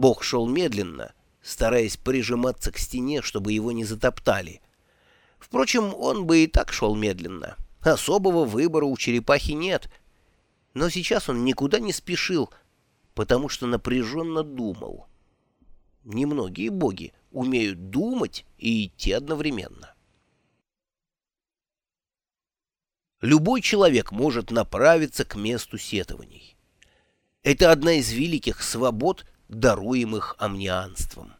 Бог шел медленно, стараясь прижиматься к стене, чтобы его не затоптали. Впрочем, он бы и так шел медленно. Особого выбора у черепахи нет. Но сейчас он никуда не спешил, потому что напряженно думал. Немногие боги умеют думать и идти одновременно. Любой человек может направиться к месту сетований. Это одна из великих свобод, даруемых амнианством.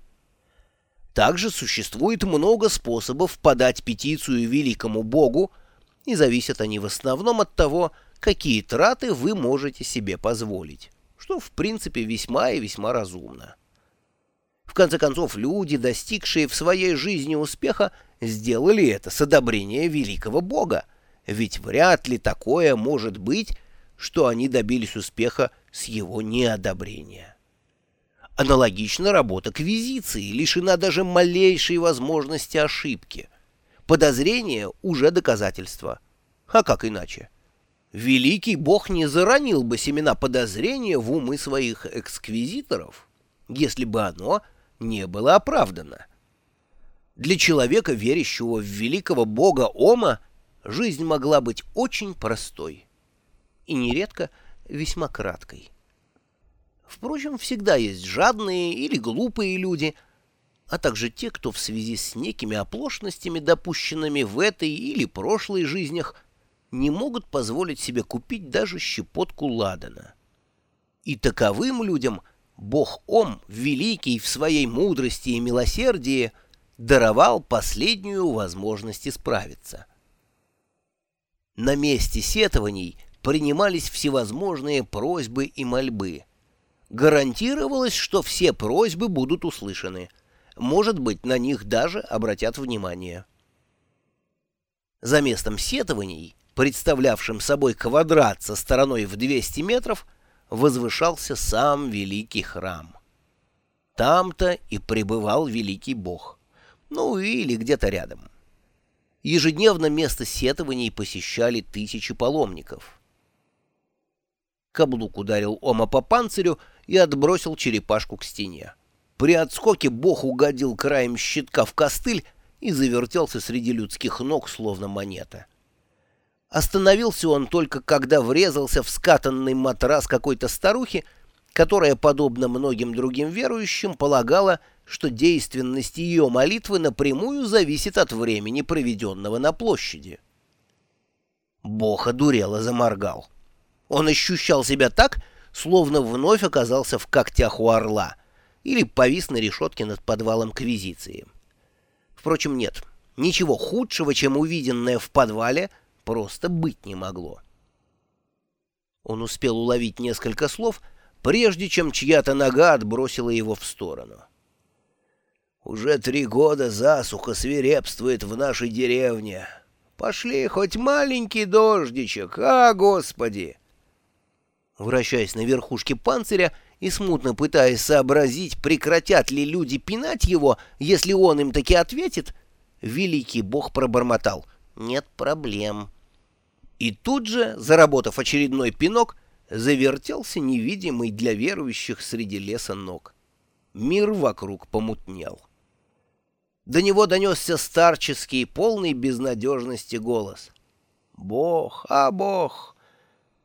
Также существует много способов подать петицию великому богу, и зависят они в основном от того, какие траты вы можете себе позволить, что в принципе весьма и весьма разумно. В конце концов, люди, достигшие в своей жизни успеха, сделали это с одобрения великого бога, ведь вряд ли такое может быть, что они добились успеха с его неодобрения. Аналогично работа квизиции лишена даже малейшей возможности ошибки. Подозрение уже доказательство. А как иначе? Великий бог не заронил бы семена подозрения в умы своих эксквизиторов, если бы оно не было оправдано. Для человека, верящего в великого бога Ома, жизнь могла быть очень простой и нередко весьма краткой. Впрочем, всегда есть жадные или глупые люди, а также те, кто в связи с некими оплошностями, допущенными в этой или прошлой жизнях, не могут позволить себе купить даже щепотку ладана. И таковым людям Бог Ом, великий в своей мудрости и милосердии, даровал последнюю возможность исправиться. На месте сетований принимались всевозможные просьбы и мольбы. Гарантировалось, что все просьбы будут услышаны. Может быть, на них даже обратят внимание. За местом сетований, представлявшим собой квадрат со стороной в 200 метров, возвышался сам великий храм. Там-то и пребывал великий бог. Ну или где-то рядом. Ежедневно место сетований посещали тысячи паломников. Каблук ударил Ома по панцирю и отбросил черепашку к стене. При отскоке бог угодил краем щитка в костыль и завертелся среди людских ног, словно монета. Остановился он только, когда врезался в скатанный матрас какой-то старухи, которая, подобно многим другим верующим, полагала, что действенность ее молитвы напрямую зависит от времени, проведенного на площади. Бог одурело заморгал. Он ощущал себя так, словно вновь оказался в когтях у орла или повис на решетке над подвалом квизиции. Впрочем, нет, ничего худшего, чем увиденное в подвале, просто быть не могло. Он успел уловить несколько слов, прежде чем чья-то нога отбросила его в сторону. Уже три года засуха свирепствует в нашей деревне. Пошли хоть маленький дождичек, а, Господи!» Вращаясь на верхушке панциря и смутно пытаясь сообразить, прекратят ли люди пинать его, если он им таки ответит, великий бог пробормотал «Нет проблем». И тут же, заработав очередной пинок, завертелся невидимый для верующих среди леса ног. Мир вокруг помутнел. До него донесся старческий, полный безнадежности голос. «Бог, а Бог,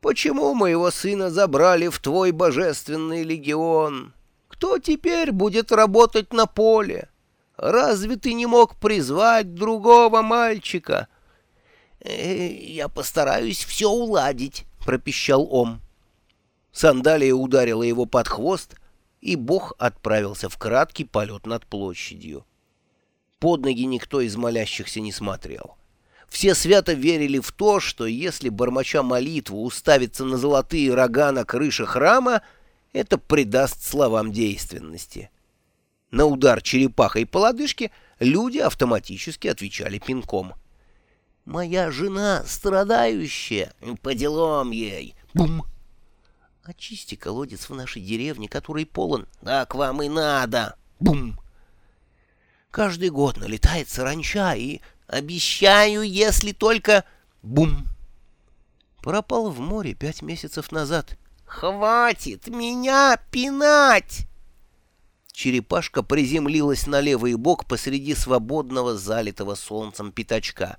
почему моего сына забрали в твой божественный легион? Кто теперь будет работать на поле? Разве ты не мог призвать другого мальчика?» «Э, «Я постараюсь все уладить», — пропищал Ом. Сандалия ударила его под хвост, и Бог отправился в краткий полет над площадью. Под ноги никто из молящихся не смотрел. Все свято верили в то, что если бормоча молитву уставится на золотые рога на крыше храма, это придаст словам действенности. На удар черепахой по лодыжке люди автоматически отвечали пинком. «Моя жена страдающая, по делам ей!» Бум! «Очисти колодец в нашей деревне, который полон». «Так вам и надо!» Бум! Каждый год налетает саранча и... Обещаю, если только... Бум! Пропал в море пять месяцев назад. Хватит меня пинать! черепашка приземлилась на левый бок посреди свободного залитого солнцем пятачка,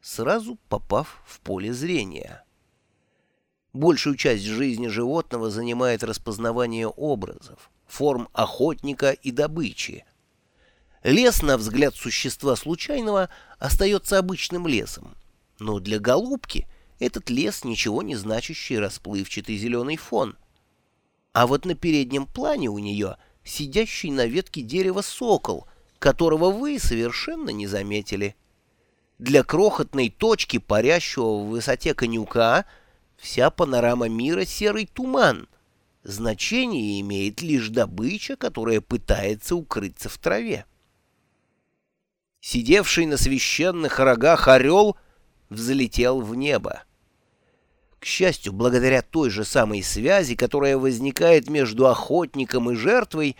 сразу попав в поле зрения. Большую часть жизни животного занимает распознавание образов, форм охотника и добычи. Лес, на взгляд существа случайного, остается обычным лесом, но для голубки этот лес ничего не значащий расплывчатый зеленый фон. А вот на переднем плане у нее — сидящий на ветке дерева сокол, которого вы совершенно не заметили. Для крохотной точки, парящего в высоте конюка, вся панорама мира — серый туман. Значение имеет лишь добыча, которая пытается укрыться в траве. Сидевший на священных рогах орел взлетел в небо. К счастью, благодаря той же самой связи, которая возникает между охотником и жертвой,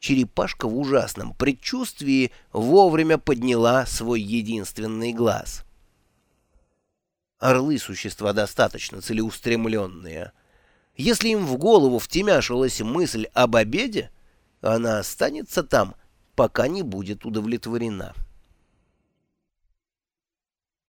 черепашка в ужасном предчувствии вовремя подняла свой единственный глаз. Орлы — существа достаточно целеустремленные. Если им в голову втемяшилась мысль об обеде, она останется там, пока не будет удовлетворена.